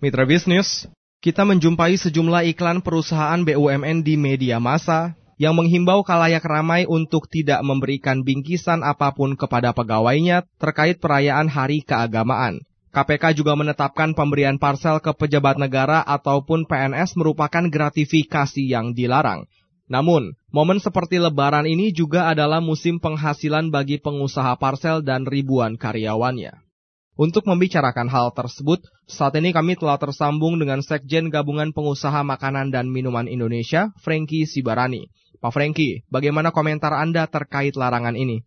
Mitra bisnis, kita menjumpai sejumlah iklan perusahaan BUMN di media massa yang menghimbau kalayak ramai untuk tidak memberikan bingkisan apa pun kepada pegawainya terkait perayaan hari keagamaan. KPK juga menetapkan pemberian parsel ke pejabat negara ataupun PNS merupakan gratifikasi yang dilarang. Namun, momen seperti lebaran ini juga adalah musim penghasilan bagi pengusaha parsel dan ribuan karyawannya. Untuk membicarakan hal tersebut, saat ini kami telah tersambung dengan Sekjen Gabungan Pengusaha Makanan dan Minuman Indonesia, Franky Sibarani. Pak Franky, bagaimana komentar Anda terkait larangan ini?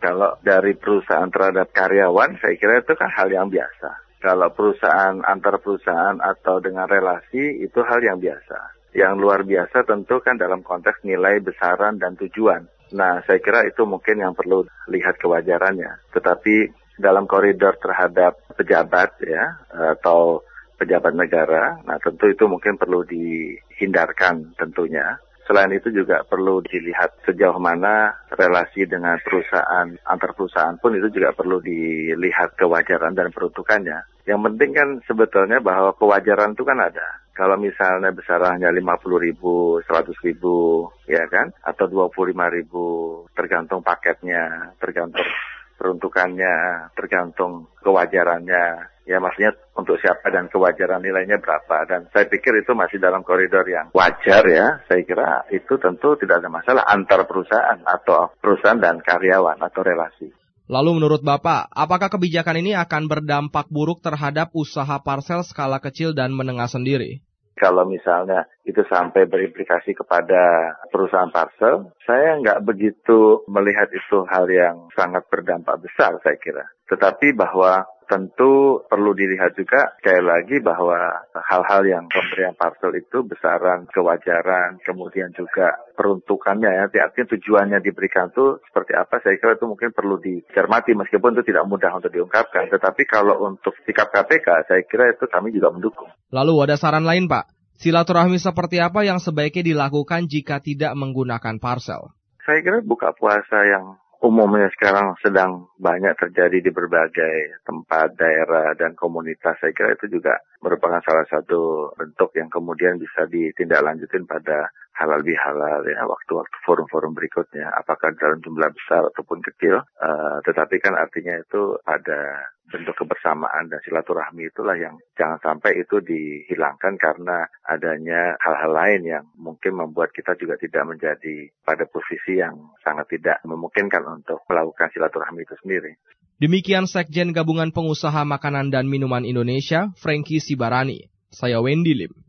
Kalau dari perusahaan terhadap karyawan, saya kira itu kan hal yang biasa. Kalau perusahaan antar perusahaan atau dengan relasi, itu hal yang biasa. Yang luar biasa tentu kan dalam konteks nilai besaran dan tujuan. Nah, saya kira itu mungkin yang perlu lihat kewajarannya. Tetapi dalam koridor terhadap pejabat ya atau pejabat negara. Nah, tentu itu mungkin perlu dihindarkan tentunya. Selain itu juga perlu dilihat sejauh mana relasi dengan perusahaan, antar perusahaan pun itu juga perlu dilihat kewajaran dan peruntukannya. Yang penting kan sebetulnya bahwa kewajaran itu kan ada. Kalau misalnya besarannya 50 ribu, 100 ribu, ya kan? Atau 25 ribu, tergantung paketnya, tergantung peruntukannya tergantung kewajarannya. Ya maksudnya untuk siapa dan kewajaran nilainya berapa. Dan saya pikir itu masih dalam koridor yang wajar ya. Saya kira itu tentu tidak ada masalah antar perusahaan atau perusahaan dan karyawan atau relasi. Lalu menurut Bapak, apakah kebijakan ini akan berdampak buruk terhadap usaha parsel skala kecil dan menengah sendiri? Kalau misalnya itu sampai berimplikasi kepada perusahaan parcel, saya nggak begitu melihat itu hal yang sangat berdampak besar saya kira. Tetapi bahwa tentu perlu dilihat juga sekali lagi bahwa hal-hal yang pemberian parcel itu besaran kewajaran, kemudian juga peruntukannya ya, artinya tujuannya diberikan itu seperti apa, saya kira itu mungkin perlu dicermati meskipun itu tidak mudah untuk diungkapkan. Tetapi kalau untuk sikap KPK, saya kira itu kami juga mendukung. Lalu ada saran lain Pak? Silaturahmi seperti apa yang sebaiknya dilakukan jika tidak menggunakan parcel? Saya kira buka puasa yang umumnya sekarang sedang banyak terjadi di berbagai tempat, daerah, dan komunitas. Saya kira itu juga merupakan salah satu bentuk yang kemudian bisa ditindaklanjutin pada halal bihalal ya waktu-waktu forum-forum berikutnya apakah dalam jumlah besar ataupun kecil uh, tetapi kan artinya itu ada bentuk kebersamaan dan silaturahmi itulah yang jangan sampai itu dihilangkan karena adanya hal-hal lain yang mungkin membuat kita juga tidak menjadi pada posisi yang sangat tidak memungkinkan untuk melakukan silaturahmi itu sendiri. Demikian Sekjen Gabungan Pengusaha Makanan dan Minuman Indonesia, Franky Sibarani. Saya Wendy Lim.